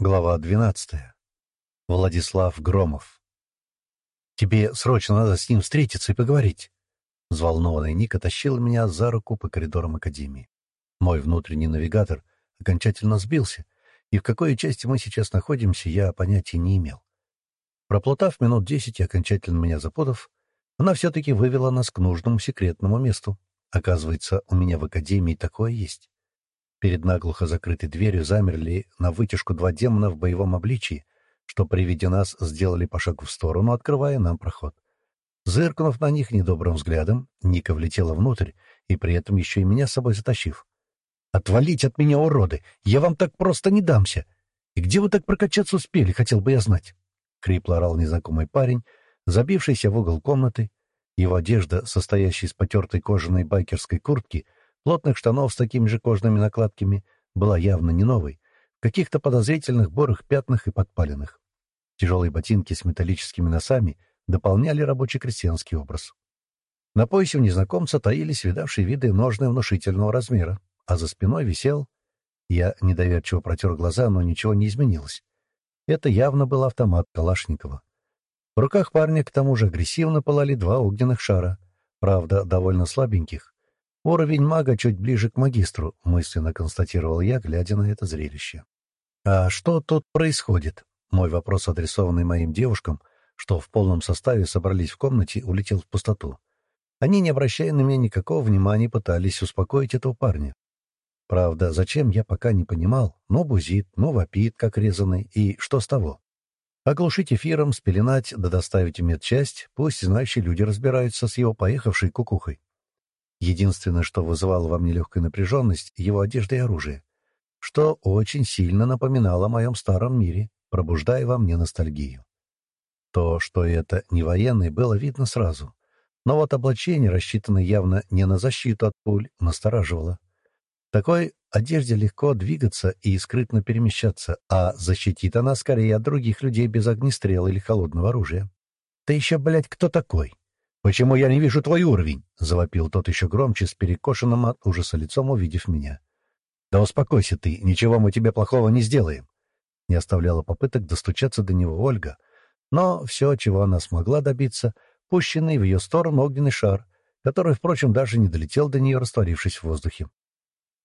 Глава двенадцатая. Владислав Громов. «Тебе срочно надо с ним встретиться и поговорить». Взволнованный Ника тащил меня за руку по коридорам Академии. Мой внутренний навигатор окончательно сбился, и в какой части мы сейчас находимся, я понятия не имел. Проплутав минут десять и окончательно меня запутав, она все-таки вывела нас к нужному секретному месту. Оказывается, у меня в Академии такое есть. Перед наглухо закрытой дверью замерли на вытяжку два демона в боевом обличии, что при виде нас сделали по шагу в сторону, открывая нам проход. Зыркнув на них недобрым взглядом, Ника влетела внутрь и при этом еще и меня с собой затащив. «Отвалить от меня, уроды! Я вам так просто не дамся! И где вы так прокачаться успели, хотел бы я знать?» Хрипло орал незнакомый парень, забившийся в угол комнаты. Его одежда, состоящая из потертой кожаной байкерской куртки — плотных штанов с такими же кожными накладками, была явно не новой, в каких-то подозрительных борых пятнах и подпаленных. Тяжелые ботинки с металлическими носами дополняли рабочий крестьянский образ. На поясе у незнакомца таились видавшие виды ножны внушительного размера, а за спиной висел... Я недоверчиво протер глаза, но ничего не изменилось. Это явно был автомат Калашникова. В руках парня к тому же агрессивно пылали два огненных шара, правда, довольно слабеньких, Уровень мага чуть ближе к магистру, мысленно констатировал я, глядя на это зрелище. А что тут происходит? Мой вопрос, адресованный моим девушкам, что в полном составе собрались в комнате, улетел в пустоту. Они, не обращая на меня никакого внимания, пытались успокоить этого парня. Правда, зачем, я пока не понимал, но бузит, но вопит, как резанный, и что с того? Оглушить эфиром, спеленать да доставить в медчасть, пусть знающие люди разбираются с его поехавшей кукухой. Единственное, что вызывало во мне легкую напряженность — его одежда и оружие, что очень сильно напоминало о моем старом мире, пробуждая во мне ностальгию. То, что это не военный, было видно сразу. Но вот облачение, рассчитанное явно не на защиту от пуль, настораживало. В такой одежде легко двигаться и скрытно перемещаться, а защитит она скорее от других людей без огнестрела или холодного оружия. «Ты еще, блядь, кто такой?» «Почему я не вижу твой уровень?» — завопил тот еще громче, с перекошенным от ужаса лицом, увидев меня. «Да успокойся ты, ничего мы тебе плохого не сделаем». Не оставляла попыток достучаться до него Ольга, но все, чего она смогла добиться, пущенный в ее сторону огненный шар, который, впрочем, даже не долетел до нее, растворившись в воздухе.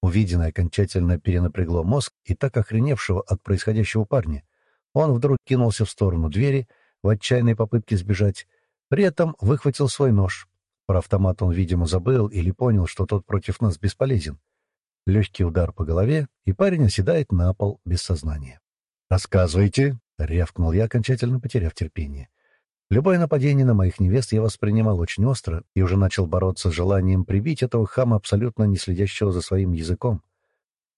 Увиденное окончательно перенапрягло мозг и так охреневшего от происходящего парня. Он вдруг кинулся в сторону двери в отчаянной попытке сбежать, при этом выхватил свой нож. Про автомат он, видимо, забыл или понял, что тот против нас бесполезен. Легкий удар по голове, и парень оседает на пол без сознания. «Рассказывайте!» — рявкнул я, окончательно потеряв терпение. Любое нападение на моих невест я воспринимал очень остро и уже начал бороться с желанием прибить этого хама, абсолютно не следящего за своим языком.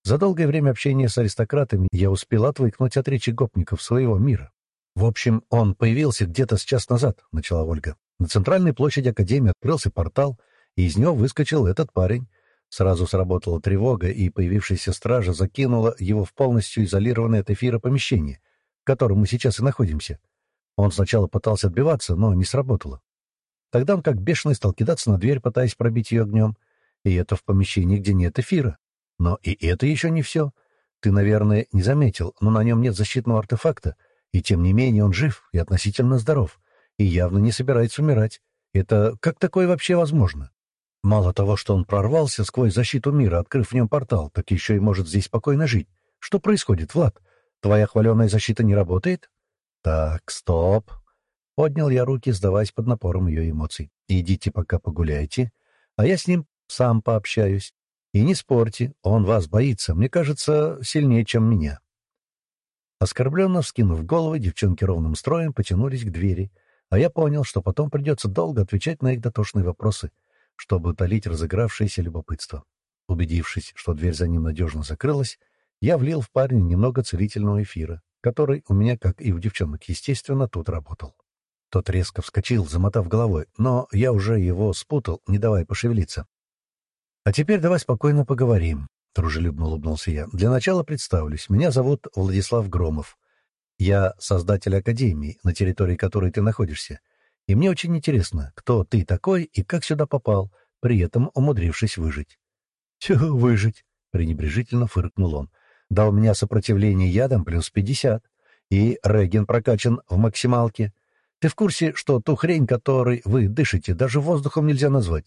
За долгое время общения с аристократами я успел отвыкнуть от речи гопников своего мира. «В общем, он появился где-то с час назад», — начала Ольга. На центральной площади Академии открылся портал, и из него выскочил этот парень. Сразу сработала тревога, и появившаяся стража закинула его в полностью изолированное от эфира помещение, в котором мы сейчас и находимся. Он сначала пытался отбиваться, но не сработало. Тогда он как бешеный стал кидаться на дверь, пытаясь пробить ее огнем. И это в помещении, где нет эфира. Но и это еще не все. Ты, наверное, не заметил, но на нем нет защитного артефакта, и тем не менее он жив и относительно здоров, и явно не собирается умирать. Это как такое вообще возможно? Мало того, что он прорвался сквозь защиту мира, открыв в нем портал, так еще и может здесь спокойно жить. Что происходит, Влад? Твоя хваленая защита не работает? Так, стоп. Поднял я руки, сдаваясь под напором ее эмоций. Идите пока погуляйте, а я с ним сам пообщаюсь. И не спорьте, он вас боится, мне кажется, сильнее, чем меня. Оскорбленно вскинув головы, девчонки ровным строем потянулись к двери, а я понял, что потом придется долго отвечать на их дотошные вопросы, чтобы утолить разыгравшееся любопытство. Убедившись, что дверь за ним надежно закрылась, я влил в парня немного целительного эфира, который у меня, как и у девчонок, естественно, тут работал. Тот резко вскочил, замотав головой, но я уже его спутал, не давая пошевелиться. «А теперь давай спокойно поговорим. — дружелюбно улыбнулся я. «Для начала представлюсь. Меня зовут Владислав Громов. Я создатель Академии, на территории которой ты находишься. И мне очень интересно, кто ты такой и как сюда попал, при этом умудрившись выжить». «Чего выжить?» — пренебрежительно фыркнул он. Да у меня сопротивление ядом плюс пятьдесят, и реген прокачан в максималке. Ты в курсе, что ту хрень, которой вы дышите, даже воздухом нельзя назвать?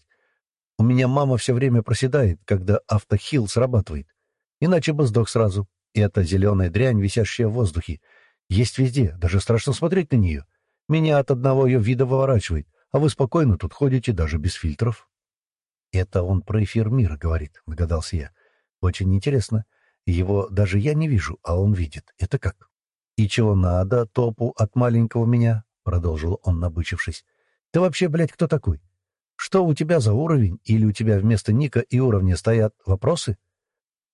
У меня мама все время проседает, когда автохил срабатывает. Иначе бы сдох сразу. И эта зеленая дрянь, висящая в воздухе, есть везде, даже страшно смотреть на нее. Меня от одного ее вида выворачивает, а вы спокойно тут ходите даже без фильтров. Это он про эфир мира говорит, догадался я. Очень интересно. Его даже я не вижу, а он видит. Это как? И чего надо топу от маленького меня? Продолжил он, набычившись. Ты вообще, блядь, кто такой? Что у тебя за уровень? Или у тебя вместо ника и уровня стоят вопросы?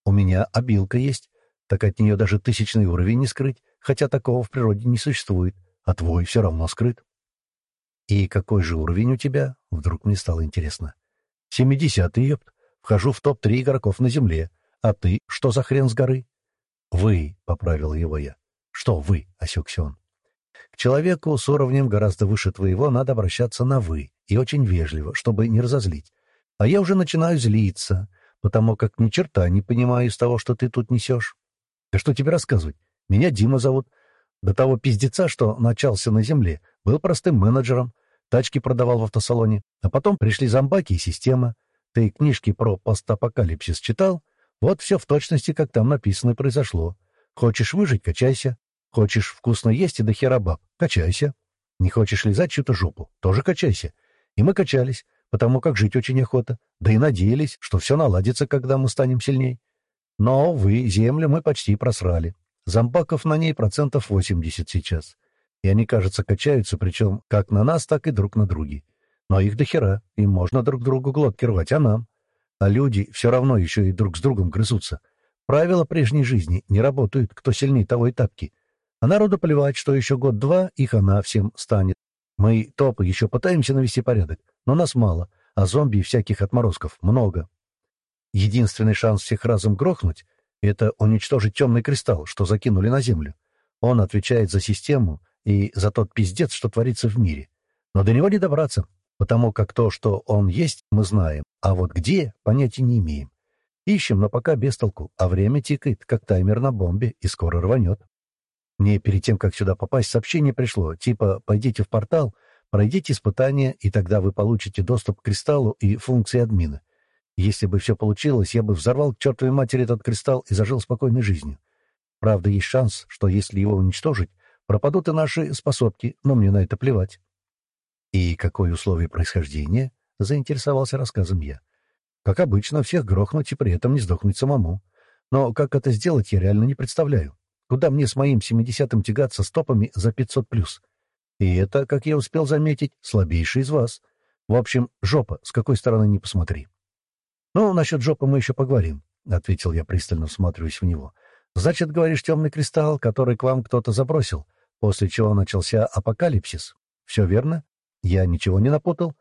У меня обилка есть, так от нее даже тысячный уровень не скрыть, хотя такого в природе не существует, а твой все равно скрыт. «И какой же уровень у тебя?» — вдруг мне стало интересно. «Семидесятый, ёпт. Вхожу в топ-3 игроков на Земле. А ты что за хрен с горы?» «Вы», — поправил его я. «Что вы?» — осекся он. «К человеку с уровнем гораздо выше твоего надо обращаться на «вы» и очень вежливо, чтобы не разозлить. А я уже начинаю злиться, потому как ни черта не понимаю из того, что ты тут несешь. Да что тебе рассказывать? Меня Дима зовут. До того пиздеца, что начался на земле, был простым менеджером, тачки продавал в автосалоне, а потом пришли зомбаки и система. Ты книжки про постапокалипсис читал? Вот все в точности, как там написано произошло. Хочешь выжить — качайся. Хочешь вкусно есть и до хера баб — качайся. Не хочешь лизать чью-то жопу — тоже качайся. И мы качались, потому как жить очень охота, да и надеялись, что все наладится, когда мы станем сильней. Но, увы, землю мы почти просрали. Зомбаков на ней процентов 80 сейчас. И они, кажется, качаются, причем как на нас, так и друг на друге. Но их дохера, им можно друг другу глотки рвать, а нам? А люди все равно еще и друг с другом грызутся. Правила прежней жизни не работают, кто сильнее того и тапки. А народу плевать, что еще год-два их она всем станет. Мы, топы, еще пытаемся навести порядок, но нас мало, а зомби и всяких отморозков много. Единственный шанс всех разом грохнуть — это уничтожить темный кристалл, что закинули на Землю. Он отвечает за систему и за тот пиздец, что творится в мире. Но до него не добраться, потому как то, что он есть, мы знаем, а вот где — понятия не имеем. Ищем, но пока без толку, а время тикает, как таймер на бомбе, и скоро рванет. Мне перед тем, как сюда попасть, сообщение пришло, типа «пойдите в портал», Пройдите испытание, и тогда вы получите доступ к кристаллу и функции админа. Если бы все получилось, я бы взорвал к чертовой матери этот кристалл и зажил спокойной жизнью. Правда, есть шанс, что если его уничтожить, пропадут и наши способки, но мне на это плевать. «И какое условие происхождения?» — заинтересовался рассказом я. «Как обычно, всех грохнуть и при этом не сдохнуть самому. Но как это сделать, я реально не представляю. Куда мне с моим семидесятым тягаться стопами за пятьсот плюс?» И это, как я успел заметить, слабейший из вас. В общем, жопа, с какой стороны не посмотри. — Ну, насчет жопы мы еще поговорим, — ответил я, пристально всматриваясь в него. — Значит, говоришь, темный кристалл, который к вам кто-то забросил, после чего начался апокалипсис. Все верно? Я ничего не напутал?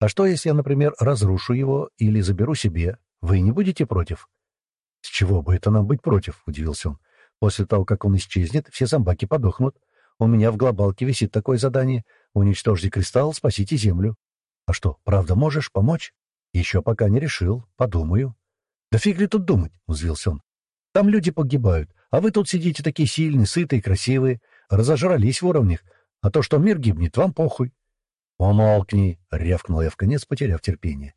А что, если я, например, разрушу его или заберу себе? Вы не будете против? — С чего бы это нам быть против? — удивился он. — После того, как он исчезнет, все зомбаки подохнут. У меня в глобалке висит такое задание. Уничтожьте кристалл, спасите Землю. А что, правда можешь помочь? Еще пока не решил. Подумаю. Да фиг ли тут думать, — узвился он. Там люди погибают, а вы тут сидите такие сильные, сытые, красивые, разожрались в уровнях, а то, что мир гибнет, вам похуй. «Умолкни!» — рявкнул я в конец, потеряв терпение.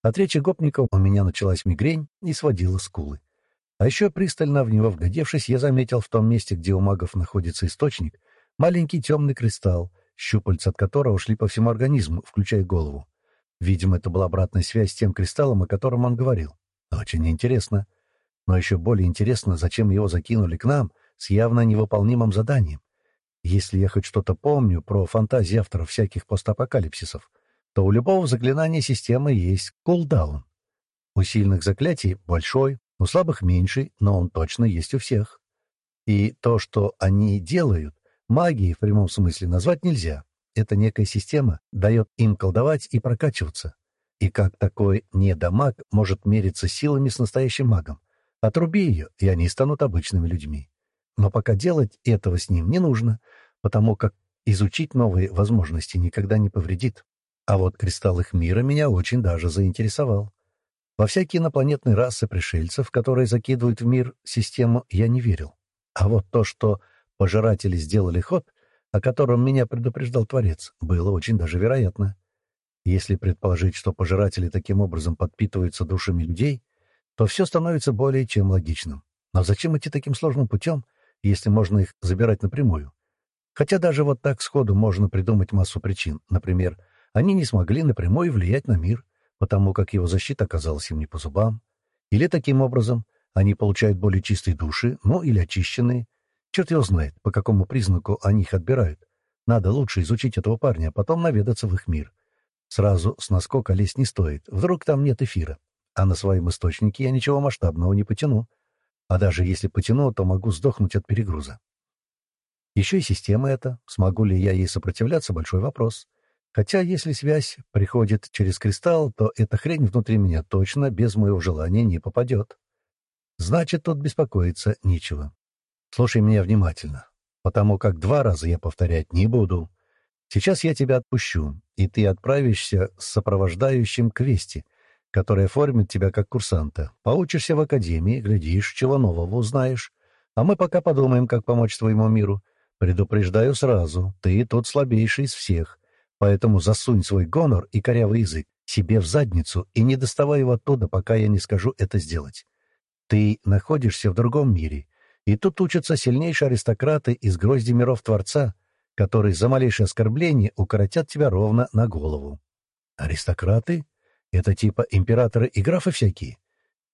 От речи гопников у меня началась мигрень и сводила скулы. А еще пристально в него вглядевшись, я заметил в том месте, где у магов находится источник, Маленький темный кристалл, щупальца от которого шли по всему организму, включая голову. Видимо, это была обратная связь с тем кристаллом, о котором он говорил. Очень интересно. Но еще более интересно, зачем его закинули к нам с явно невыполнимым заданием. Если я хоть что-то помню про фантазии авторов всяких постапокалипсисов, то у любого заклинания системы есть кулдаун. У сильных заклятий большой, у слабых меньший, но он точно есть у всех. И то, что они делают, Магии в прямом смысле назвать нельзя. Это некая система дает им колдовать и прокачиваться. И как такой недомаг может мериться силами с настоящим магом? Отруби ее, и они станут обычными людьми. Но пока делать этого с ним не нужно, потому как изучить новые возможности никогда не повредит. А вот кристалл их мира меня очень даже заинтересовал. Во всякие инопланетные расы пришельцев, которые закидывают в мир систему, я не верил. А вот то, что пожиратели сделали ход, о котором меня предупреждал Творец, было очень даже вероятно. Если предположить, что пожиратели таким образом подпитываются душами людей, то все становится более чем логичным. Но зачем идти таким сложным путем, если можно их забирать напрямую? Хотя даже вот так сходу можно придумать массу причин. Например, они не смогли напрямую влиять на мир, потому как его защита оказалась им не по зубам. Или таким образом они получают более чистые души, ну или очищенные. Черт его знает, по какому признаку они их отбирают. Надо лучше изучить этого парня, а потом наведаться в их мир. Сразу с наскока лезть не стоит, вдруг там нет эфира. А на своем источнике я ничего масштабного не потяну. А даже если потяну, то могу сдохнуть от перегруза. Еще и система эта. Смогу ли я ей сопротивляться — большой вопрос. Хотя, если связь приходит через кристалл, то эта хрень внутри меня точно без моего желания не попадет. Значит, тут беспокоиться нечего. Слушай меня внимательно, потому как два раза я повторять не буду. Сейчас я тебя отпущу, и ты отправишься с сопровождающим к Вести, который оформит тебя как курсанта. Поучишься в академии, глядишь, чего нового узнаешь. А мы пока подумаем, как помочь твоему миру. Предупреждаю сразу, ты тут слабейший из всех, поэтому засунь свой гонор и корявый язык себе в задницу и не доставай его оттуда, пока я не скажу это сделать. Ты находишься в другом мире, и тут учатся сильнейшие аристократы из грозди миров Творца, которые за малейшее оскорбление укоротят тебя ровно на голову. Аристократы? Это типа императоры и графы всякие?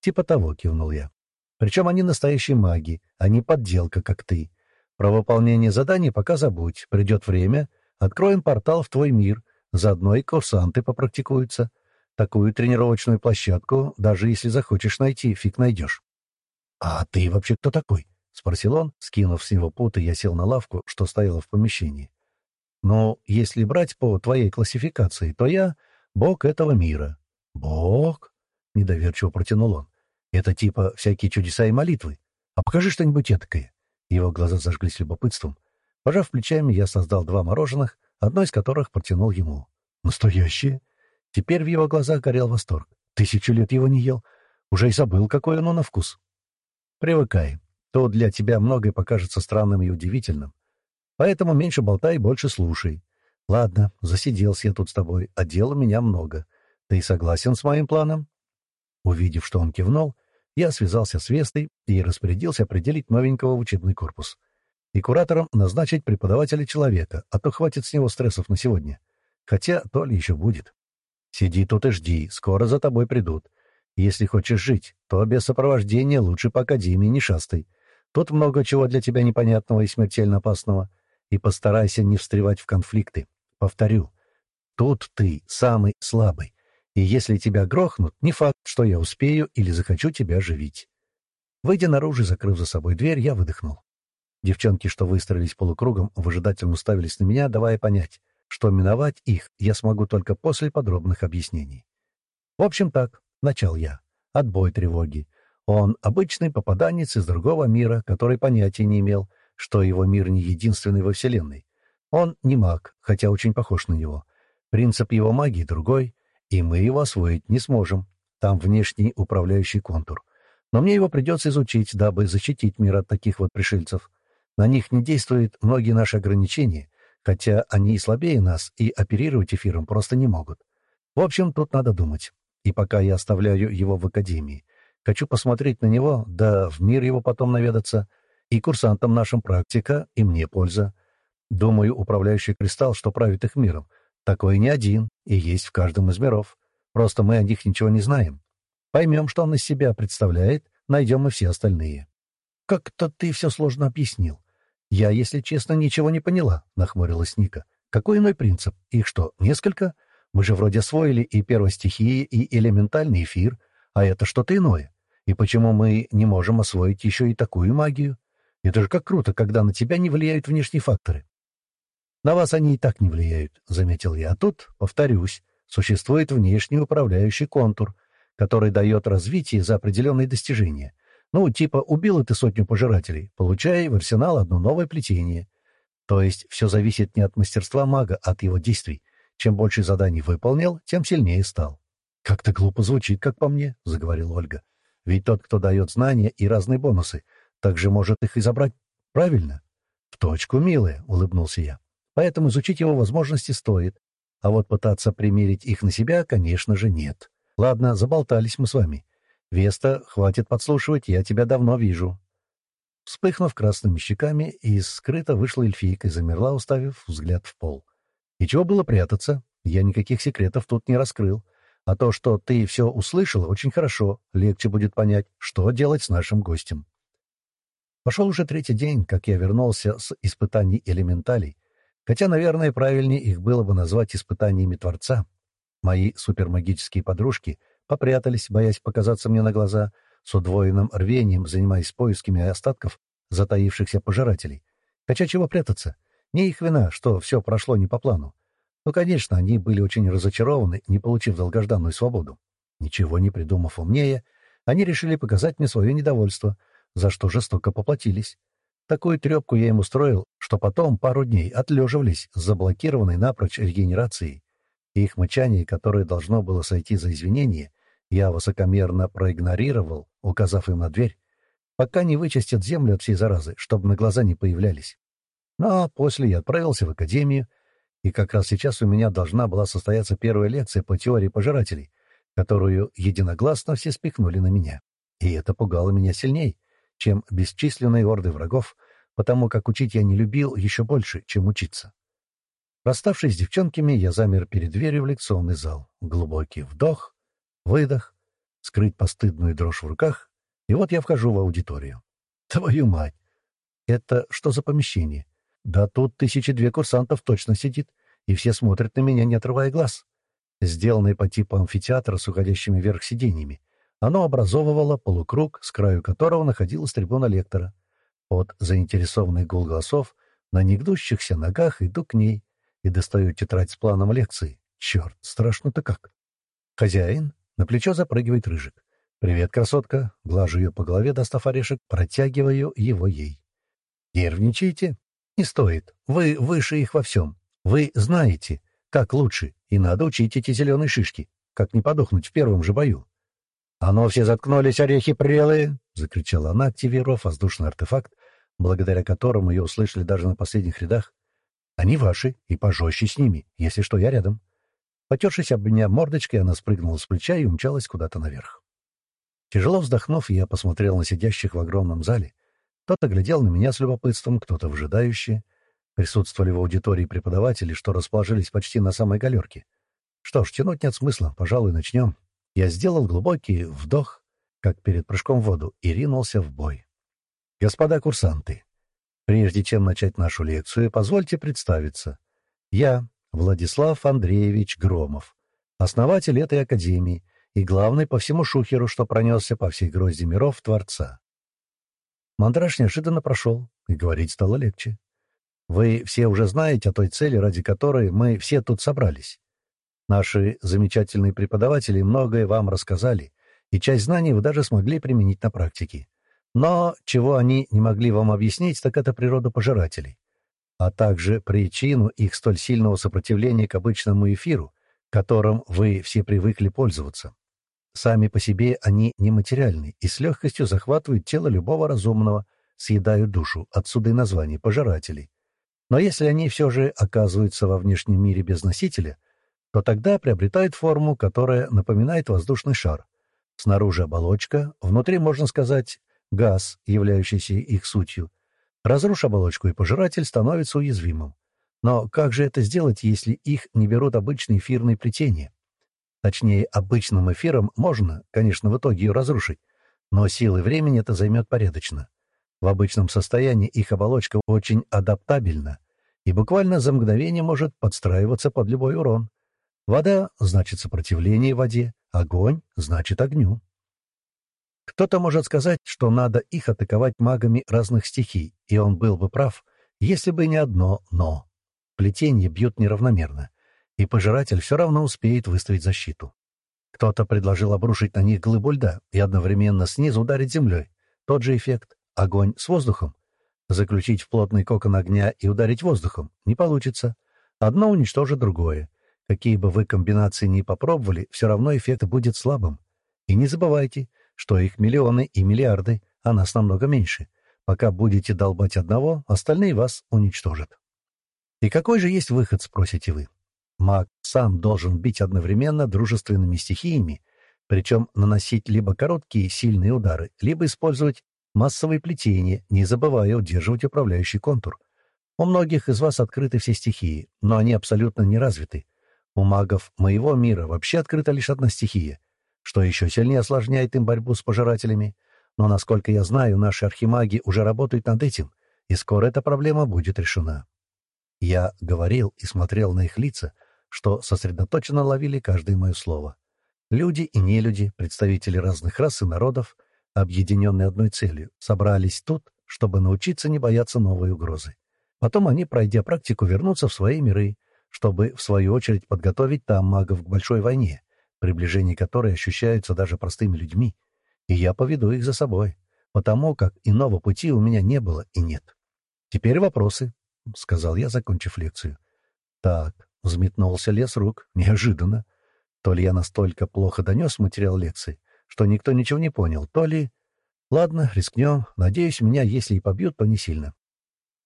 Типа того, кивнул я. Причем они настоящие маги, а не подделка, как ты. Про выполнение заданий пока забудь. Придет время, откроем портал в твой мир. Заодно и курсанты попрактикуются. Такую тренировочную площадку, даже если захочешь найти, фиг найдешь. — А ты вообще кто такой? — спросил он. Скинув с него путы, я сел на лавку, что стояла в помещении. — Ну, если брать по твоей классификации, то я — бог этого мира. — Бог? — недоверчиво протянул он. — Это типа всякие чудеса и молитвы. А покажи что-нибудь этакое. Его глаза зажглись любопытством. Пожав плечами, я создал два мороженых, одно из которых протянул ему. «Настоящее?» Теперь в его глазах горел восторг. «Тысячу лет его не ел. Уже и забыл, какое оно на вкус». «Привыкай. То для тебя многое покажется странным и удивительным. Поэтому меньше болтай больше слушай. Ладно, засиделся я тут с тобой, а дел у меня много. Ты согласен с моим планом?» Увидев, что он кивнул, я связался с Вестой и распорядился определить новенького в учебный корпус. И куратором назначить преподавателя человека, а то хватит с него стрессов на сегодня. Хотя то ли еще будет. Сиди тут и жди, скоро за тобой придут. Если хочешь жить, то без сопровождения лучше по академии не шастай. Тут много чего для тебя непонятного и смертельно опасного. И постарайся не встревать в конфликты. Повторю, тут ты самый слабый. И если тебя грохнут, не факт, что я успею или захочу тебя оживить. Выйдя наружу, закрыв за собой дверь, я выдохнул. Девчонки, что выстроились полукругом, выжидательно уставились на меня, давая понять, что миновать их я смогу только после подробных объяснений. В общем так, начал я. Отбой тревоги. Он обычный попаданец из другого мира, который понятия не имел, что его мир не единственный во Вселенной. Он не маг, хотя очень похож на него. Принцип его магии другой, и мы его освоить не сможем. Там внешний управляющий контур. Но мне его придется изучить, дабы защитить мир от таких вот пришельцев. На них не действуют многие наши ограничения, хотя они и слабее нас, и оперировать эфиром просто не могут. В общем, тут надо думать. И пока я оставляю его в академии, хочу посмотреть на него, да в мир его потом наведаться. И курсантам нашим практика, и мне польза. Думаю, управляющий кристалл, что правит их миром, такой не один и есть в каждом из миров. Просто мы о них ничего не знаем. Поймем, что он из себя представляет, найдем и все остальные. Как-то ты все сложно объяснил. Я, если честно, ничего не поняла, — нахмурилась Ника. Какой иной принцип? Их что, несколько? Мы же вроде освоили и первостихии, и элементальный эфир, а это что-то иное. И почему мы не можем освоить еще и такую магию? Это же как круто, когда на тебя не влияют внешние факторы. На вас они и так не влияют, — заметил я. А тут, повторюсь, существует внешний управляющий контур, который дает развитие за определенные достижения. Ну, типа, убил ты сотню пожирателей, получай в арсенал одно новое плетение. То есть все зависит не от мастерства мага, а от его действий. Чем больше заданий выполнил, тем сильнее стал. «Как-то глупо звучит, как по мне», — заговорила Ольга. «Ведь тот, кто дает знания и разные бонусы, также может их и забрать правильно». «В точку, милая», — улыбнулся я. «Поэтому изучить его возможности стоит. А вот пытаться примерить их на себя, конечно же, нет. Ладно, заболтались мы с вами. Веста, хватит подслушивать, я тебя давно вижу». Вспыхнув красными щеками, из скрыто вышла эльфийка и замерла, уставив взгляд в пол. И чего было прятаться? Я никаких секретов тут не раскрыл. А то, что ты все услышала, очень хорошо. Легче будет понять, что делать с нашим гостем. Пошел уже третий день, как я вернулся с испытаний элементалей, хотя, наверное, правильнее их было бы назвать испытаниями Творца. Мои супермагические подружки попрятались, боясь показаться мне на глаза, с удвоенным рвением занимаясь поисками остатков затаившихся пожирателей. Хотя чего прятаться? Не их вина, что все прошло не по плану. Ну, конечно, они были очень разочарованы, не получив долгожданную свободу. Ничего не придумав умнее, они решили показать мне свое недовольство, за что жестоко поплатились. Такую трепку я им устроил, что потом пару дней отлеживались с заблокированной напрочь регенерацией. Их мычание, которое должно было сойти за извинение, я высокомерно проигнорировал, указав им на дверь, пока не вычистят землю от всей заразы, чтобы на глаза не появлялись. Ну, а после я отправился в академию, и как раз сейчас у меня должна была состояться первая лекция по теории пожирателей, которую единогласно все спихнули на меня. И это пугало меня сильней, чем бесчисленные орды врагов, потому как учить я не любил еще больше, чем учиться. Расставшись с девчонками, я замер перед дверью в лекционный зал. Глубокий вдох, выдох, скрыть постыдную дрожь в руках, и вот я вхожу в аудиторию. Твою мать! Это что за помещение? Да тут тысячи две курсантов точно сидит, и все смотрят на меня, не отрывая глаз. Сделанное по типу амфитеатра с уходящими вверх сиденьями, оно образовывало полукруг, с краю которого находилась трибуна лектора. От заинтересованных гул голосов на негнущихся ногах иду к ней и достаю тетрадь с планом лекции. Черт, страшно-то как. Хозяин на плечо запрыгивает рыжик. «Привет, красотка!» Глажу ее по голове, достав орешек, протягиваю его ей. «Нервничаете?» Не стоит. Вы выше их во всем. Вы знаете, как лучше, и надо учить эти зеленые шишки, как не подохнуть в первом же бою. — А ну все заткнулись, орехи прелые! — закричала она, активировав воздушный артефакт, благодаря которому ее услышали даже на последних рядах. — Они ваши, и пожестче с ними, если что, я рядом. Потершись об меня мордочкой, она спрыгнула с плеча и умчалась куда-то наверх. Тяжело вздохнув, я посмотрел на сидящих в огромном зале, кто-то глядел на меня с любопытством, кто-то вжидающе. Присутствовали в аудитории преподаватели, что расположились почти на самой галерке. Что ж, тянуть нет смысла, пожалуй, начнем. Я сделал глубокий вдох, как перед прыжком в воду, и ринулся в бой. Господа курсанты, прежде чем начать нашу лекцию, позвольте представиться. Я, Владислав Андреевич Громов, основатель этой академии и главный по всему шухеру, что пронесся по всей грозди миров Творца. Мандраж неожиданно прошел, и говорить стало легче. Вы все уже знаете о той цели, ради которой мы все тут собрались. Наши замечательные преподаватели многое вам рассказали, и часть знаний вы даже смогли применить на практике. Но чего они не могли вам объяснить, так это природу пожирателей, а также причину их столь сильного сопротивления к обычному эфиру, которым вы все привыкли пользоваться. Сами по себе они нематериальны и с легкостью захватывают тело любого разумного, съедают душу, отсюда и название пожирателей. Но если они все же оказываются во внешнем мире без носителя, то тогда приобретают форму, которая напоминает воздушный шар. Снаружи оболочка, внутри, можно сказать, газ, являющийся их сутью. Разрушь оболочку, и пожиратель становится уязвимым. Но как же это сделать, если их не берут обычные эфирные плетения? Точнее, обычным эфиром можно, конечно, в итоге ее разрушить, но силы времени это займет порядочно. В обычном состоянии их оболочка очень адаптабельна и буквально за мгновение может подстраиваться под любой урон. Вода — значит сопротивление воде, огонь — значит огню. Кто-то может сказать, что надо их атаковать магами разных стихий, и он был бы прав, если бы не одно «но». Плетения бьют неравномерно, и пожиратель все равно успеет выставить защиту. Кто-то предложил обрушить на них глыбу льда и одновременно снизу ударить землей. Тот же эффект — огонь с воздухом. Заключить в плотный кокон огня и ударить воздухом не получится. Одно уничтожит другое. Какие бы вы комбинации ни попробовали, все равно эффект будет слабым. И не забывайте, что их миллионы и миллиарды, а нас намного меньше. Пока будете долбать одного, остальные вас уничтожат. И какой же есть выход, спросите вы? Маг сам должен бить одновременно дружественными стихиями, причем наносить либо короткие сильные удары, либо использовать массовое плетение, не забывая удерживать управляющий контур. У многих из вас открыты все стихии, но они абсолютно не развиты. У магов моего мира вообще открыта лишь одна стихия, что еще сильнее осложняет им борьбу с пожирателями. Но, насколько я знаю, наши архимаги уже работают над этим, и скоро эта проблема будет решена. Я говорил и смотрел на их лица, что сосредоточенно ловили каждое мое слово. Люди и нелюди, представители разных рас и народов, объединенные одной целью, собрались тут, чтобы научиться не бояться новой угрозы. Потом они, пройдя практику, вернутся в свои миры, чтобы, в свою очередь, подготовить там магов к большой войне, приближение которой ощущается даже простыми людьми. И я поведу их за собой, потому как иного пути у меня не было и нет. Теперь вопросы, — сказал я, закончив лекцию. Так, взметнулся лес рук. Неожиданно. То ли я настолько плохо донес материал лекции, что никто ничего не понял, то ли... Ладно, рискнем. Надеюсь, меня, если и побьют, то не сильно.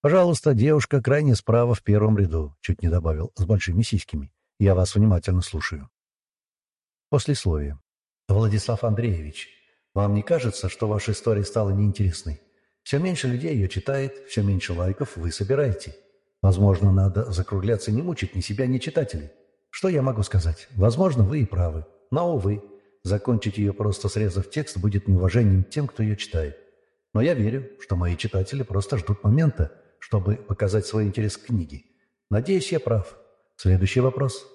Пожалуйста, девушка крайне справа в первом ряду, чуть не добавил, с большими сиськами. Я вас внимательно слушаю. Послесловие. Владислав Андреевич, вам не кажется, что ваша история стала неинтересной? Все меньше людей ее читает, все меньше лайков вы собираете. Возможно, надо закругляться не мучить ни себя, ни читателей. Что я могу сказать? Возможно, вы и правы. Но, увы, закончить ее просто срезав текст будет неуважением тем, кто ее читает. Но я верю, что мои читатели просто ждут момента, чтобы показать свой интерес к книге. Надеюсь, я прав. Следующий вопрос.